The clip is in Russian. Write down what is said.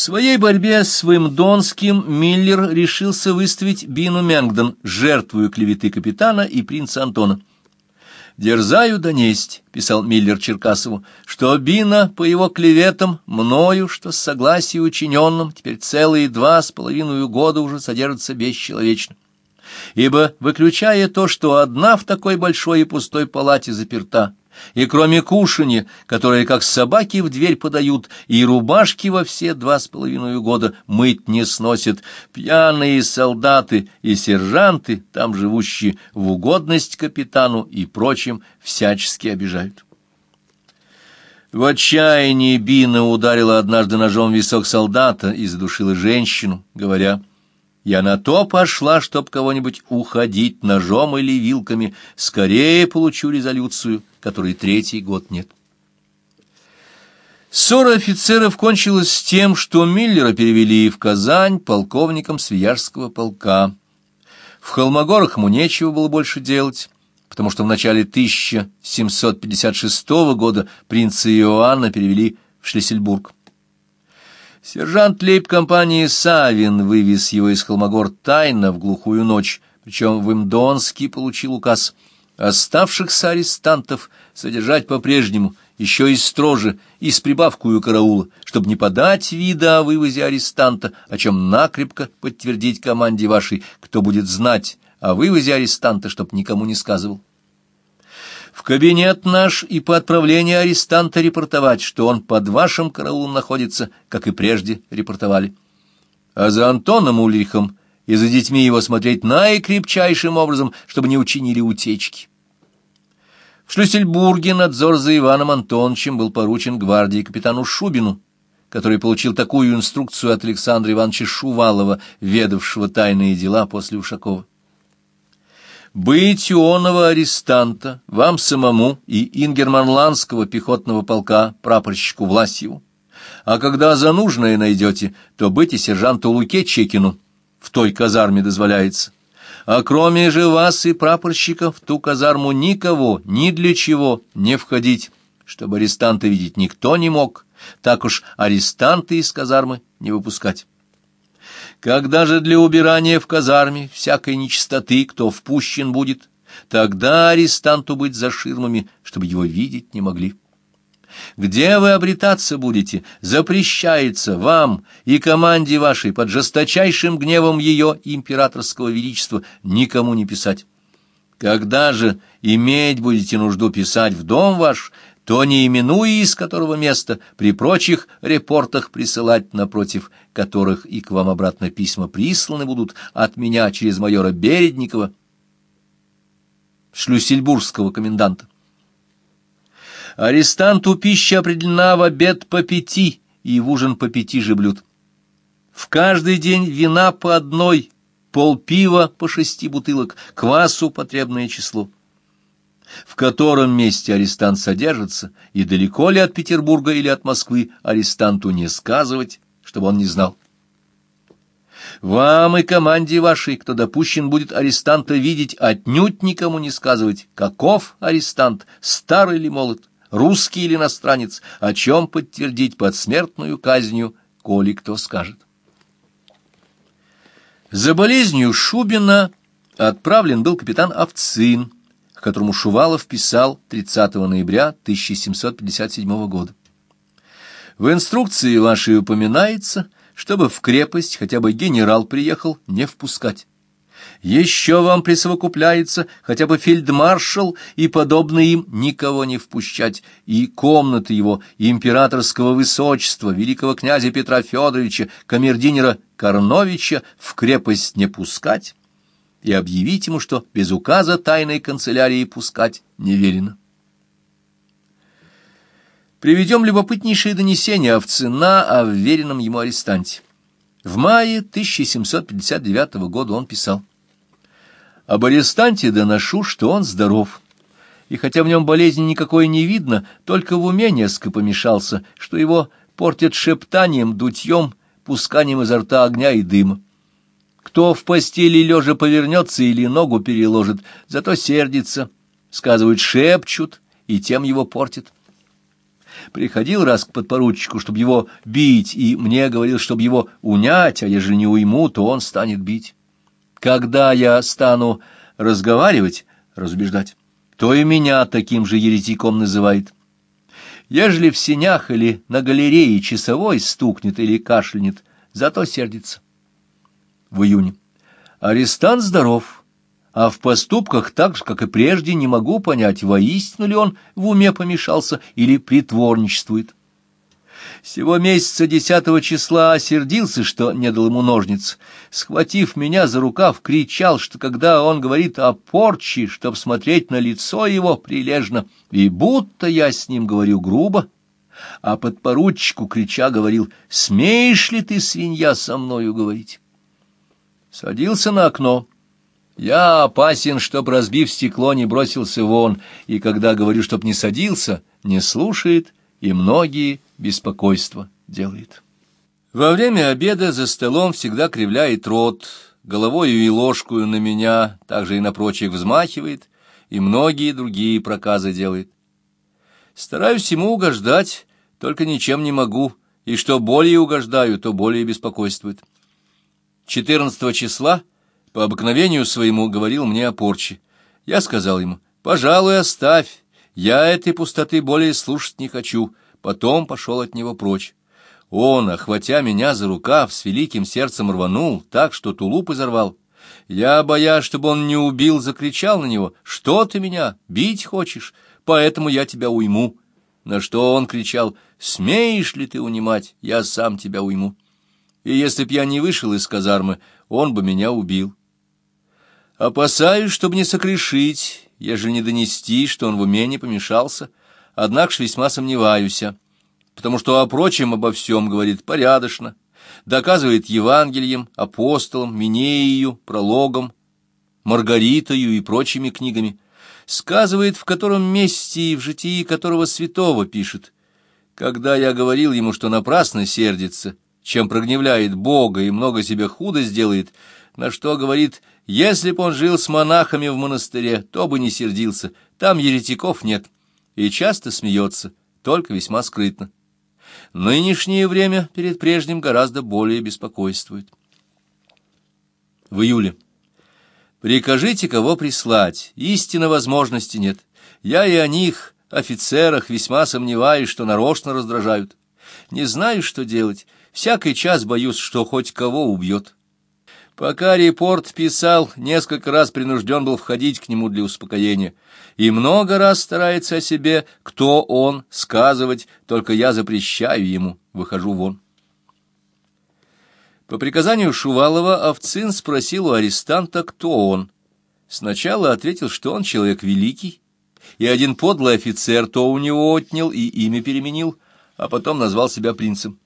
В своей борьбе с Вимдонским Миллер решился выставить Бину Менгдон, жертвую клеветы капитана и принца Антона. «Дерзаю донесть», — писал Миллер Черкасову, — «что Бина по его клеветам, мною, что с согласия учиненным, теперь целые два с половиной года уже содержится бесчеловечно. Ибо, выключая то, что одна в такой большой и пустой палате заперта, и кроме кушанья, которое как собаки в дверь подают, и рубашки во все два с половиной года мыть не сносят, пьяные солдаты и сержанты, там живущие в угодность капитану и прочим, всячески обижают. В отчаянии Бина ударила однажды ножом в висок солдата и задушила женщину, говоря я на то пошла, чтоб кого-нибудь уходить ножом или вилками. Скорее получу резолюцию, которой третий год нет. Ссора офицеров кончилась с тем, что Миллера перевели в Казань полковником Свияжского полка. В Холмогорах ему нечего было больше делать, потому что в начале 1756 года принца Иоанна перевели в Шлиссельбург. Сержант лейб-компании Савин вывез его из Холмогор тайно в глухую ночь, причем Вымдонский получил указ оставшихся арестантов содержать по-прежнему, еще и строже, и с прибавкою караула, чтобы не подать вида о вывозе арестанта, о чем накрепко подтвердить команде вашей, кто будет знать о вывозе арестанта, чтоб никому не сказывал в кабинет наш и по отправлению арестанта репортовать, что он под вашим караулом находится, как и прежде репортовали. А за Антоном Ульрихом и за детьми его смотреть наикрепчайшим образом, чтобы не учинили утечки. В Шлюссельбурге надзор за Иваном Антоновичем был поручен гвардии капитану Шубину, который получил такую инструкцию от Александра Ивановича Шувалова, ведавшего тайные дела после Ушакова. Быть ионова арестанта вам самому и ингерманландского пехотного полка прапорщику Власьеву. А когда за нужное найдете, то быть и сержанту Луке Чекину в той казарме дозволяется. А кроме же вас и прапорщика в ту казарму никого, ни для чего не входить, чтобы арестанта видеть никто не мог, так уж арестанты из казармы не выпускать. Когда же для убирания в казарме всякой нечистоты кто впущен будет, тогда арестанту быть за ширмами, чтобы его видеть не могли. Где вы обретаться будете, запрещается вам и команде вашей под жесточайшим гневом ее императорского величества никому не писать. Когда же иметь будете нужду писать в дом ваш, то не именуя из которого места при прочих репортах присылать, напротив которых и к вам обратно письма присланы будут от меня через майора Бередникова, шлюссельбургского коменданта. Арестанту пища определена в обед по пяти и в ужин по пяти же блюд. В каждый день вина по одной, полпива по шести бутылок, квасу потребное число в котором месте арестант содержится, и далеко ли от Петербурга или от Москвы арестанту не сказывать, чтобы он не знал. Вам и команде вашей, кто допущен будет арестанта видеть, отнюдь никому не сказывать, каков арестант, старый или молод, русский или иностранец, о чем подтвердить под смертную казнью, коли кто скажет. За болезнью Шубина отправлен был капитан Овцин, к которому Шувалов писал 30 ноября 1757 года. В инструкции вашей упоминается, чтобы в крепость хотя бы генерал приехал не впускать. Еще вам присовокупляется хотя бы фельдмаршал и подобные им никого не впускать, и комнаты его императорского высочества, великого князя Петра Федоровича, камердинера Корновича в крепость не пускать, и объявить ему, что без указа тайной канцелярии пускать не велено. Приведем любопытнейшее донесение Овцина о вверенном ему арестанте. В мае 1759 года он писал «Об арестанте доношу, что он здоров, и хотя в нем болезни никакой не видно, только в уме несколько помешался, что его портят шептанием, дутьем, пусканием изо рта огня и дыма. Кто в постели лежа повернется или ногу переложит, зато сердится, сказывают, шепчут, и тем его портит. Приходил раз к подпоручику, чтобы его бить, и мне говорил, чтобы его унять, а ежели не уйму, то он станет бить. Когда я стану разговаривать, разубеждать, то и меня таким же еретиком называет. Ежели в сенях или на галерее часовой стукнет или кашлянет, зато сердится. В июне. Арестант здоров, а в поступках так же, как и прежде, не могу понять, воистину ли он в уме помешался или притворничествует. Сего месяца десятого числа осердился, что не дал ему ножниц. Схватив меня за рукав, кричал, что когда он говорит о порче, чтоб смотреть на лицо его прилежно, и будто я с ним говорю грубо, а подпоручику крича говорил, «Смеешь ли ты, свинья, со мною говорить?» Садился на окно. Я опасен, чтоб, разбив стекло, не бросился вон, и когда говорю, чтоб не садился, не слушает, и многие беспокойство делает. Во время обеда за столом всегда кривляет рот, головою и ложкою на меня, также и на прочих взмахивает, и многие другие проказы делает. Стараюсь ему угождать, только ничем не могу, и что более угождаю, то более беспокойствует. 14 числа по обыкновению своему говорил мне о порче. Я сказал ему, «Пожалуй, оставь, я этой пустоты более слушать не хочу» потом пошел от него прочь. Он, охватя меня за рукав, с великим сердцем рванул, так что тулуп изорвал. Я, боясь, чтобы он не убил, закричал на него, «Что ты меня, бить хочешь? Поэтому я тебя уйму». На что он кричал, «Смеешь ли ты унимать? Я сам тебя уйму». И если б я не вышел из казармы, он бы меня убил. Опасаюсь, чтобы не сокрешить, ежели не донести, что он в уме не помешался, — однако ж весьма сомневаюсь, потому что о прочем обо всем говорит порядочно, доказывает Евангелием, апостолом, Минеею, прологом, Маргаритою и прочими книгами, сказывает, в котором месте и в житии которого святого пишет. Когда я говорил ему, что напрасно сердится, чем прогневляет Бога и много себе худо сделает, на что говорит, если б он жил с монахами в монастыре, то бы не сердился, там еретиков нет и часто смеется, только весьма скрытно. Нынешнее время перед прежним гораздо более беспокойствует. В июле. Прикажите, кого прислать, истинно возможности нет. Я и о них, офицерах, весьма сомневаюсь, что нарочно раздражают. Не знаю, что делать, всякий час боюсь, что хоть кого убьет. Пока репорт писал, несколько раз принужден был входить к нему для успокоения, и много раз старается о себе, кто он, сказывать, только я запрещаю ему, выхожу вон. По приказанию Шувалова Овцин спросил у арестанта, кто он. Сначала ответил, что он человек великий, и один подлый офицер то у него отнял и имя переменил, а потом назвал себя принцем.